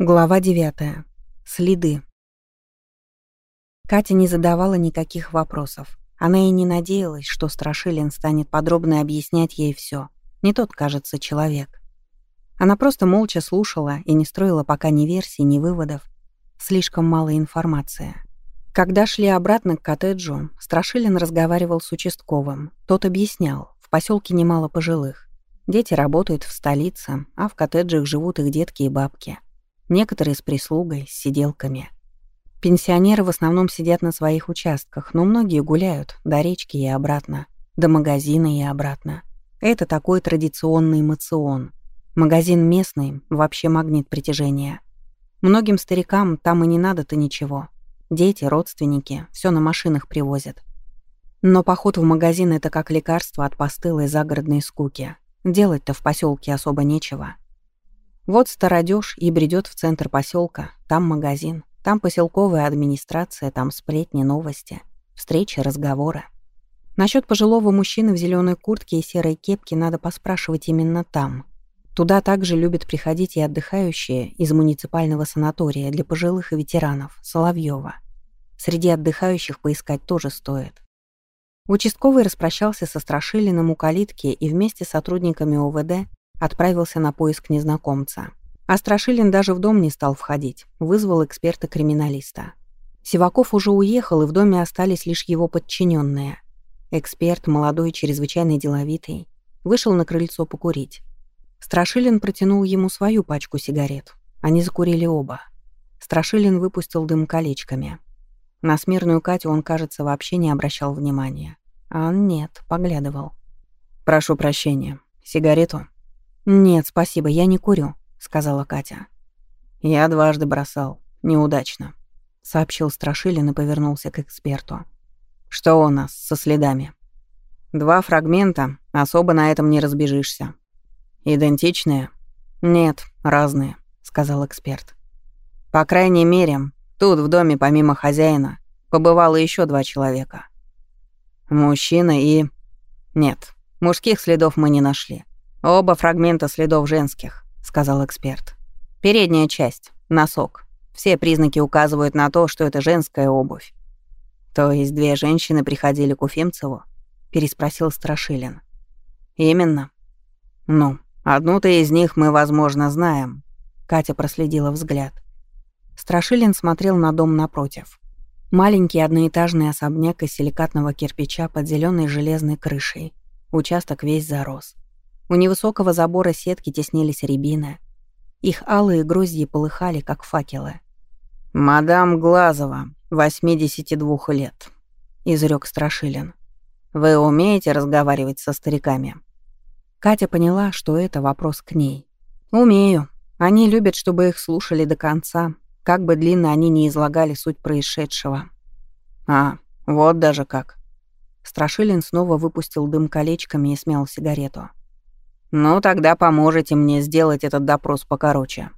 Глава 9. Следы. Катя не задавала никаких вопросов. Она и не надеялась, что Страшилин станет подробно объяснять ей все. Не тот, кажется, человек. Она просто молча слушала и не строила пока ни версий, ни выводов. Слишком мало информации. Когда шли обратно к коттеджу, Страшилин разговаривал с участковым. Тот объяснял, в поселке немало пожилых. Дети работают в столице, а в коттеджах живут их детки и бабки. Некоторые с прислугой, с сиделками. Пенсионеры в основном сидят на своих участках, но многие гуляют до речки и обратно, до магазина и обратно. Это такой традиционный мацион. Магазин местный, вообще магнит притяжения. Многим старикам там и не надо-то ничего. Дети, родственники, все на машинах привозят. Но поход в магазин — это как лекарство от постылой загородной скуки. Делать-то в поселке особо нечего. Вот стародёж и бредет в центр поселка. Там магазин, там поселковая администрация, там сплетни, новости, встречи, разговоры. Насчет пожилого мужчины в зеленой куртке и серой кепке надо поспрашивать именно там. Туда также любят приходить и отдыхающие из муниципального санатория для пожилых и ветеранов, Соловьева. Среди отдыхающих поискать тоже стоит. Участковый распрощался со Страшилиным у калитки и вместе с сотрудниками ОВД Отправился на поиск незнакомца. А Страшилин даже в дом не стал входить. Вызвал эксперта-криминалиста. Сиваков уже уехал, и в доме остались лишь его подчиненные. Эксперт, молодой, чрезвычайно деловитый, вышел на крыльцо покурить. Страшилин протянул ему свою пачку сигарет. Они закурили оба. Страшилин выпустил дым колечками. На смирную Катю он, кажется, вообще не обращал внимания. А он нет, поглядывал. «Прошу прощения. Сигарету?» «Нет, спасибо, я не курю», — сказала Катя. «Я дважды бросал. Неудачно», — сообщил Страшилин и повернулся к эксперту. «Что у нас со следами?» «Два фрагмента, особо на этом не разбежишься». «Идентичные?» «Нет, разные», — сказал эксперт. «По крайней мере, тут в доме помимо хозяина побывало еще два человека. Мужчина и... Нет, мужских следов мы не нашли. «Оба фрагмента следов женских», — сказал эксперт. «Передняя часть, носок. Все признаки указывают на то, что это женская обувь». «То есть две женщины приходили к Уфимцеву?» — переспросил Страшилин. «Именно. Ну, одну-то из них мы, возможно, знаем». Катя проследила взгляд. Страшилин смотрел на дом напротив. Маленький одноэтажный особняк из силикатного кирпича под зеленой железной крышей. Участок весь зарос. У невысокого забора сетки теснились рябины. Их алые грозьи полыхали, как факелы. «Мадам Глазова, 82 лет», — изрёк Страшилин. «Вы умеете разговаривать со стариками?» Катя поняла, что это вопрос к ней. «Умею. Они любят, чтобы их слушали до конца, как бы длинно они не излагали суть происшедшего». «А, вот даже как». Страшилин снова выпустил дым колечками и смял сигарету. «Ну, тогда поможете мне сделать этот допрос покороче».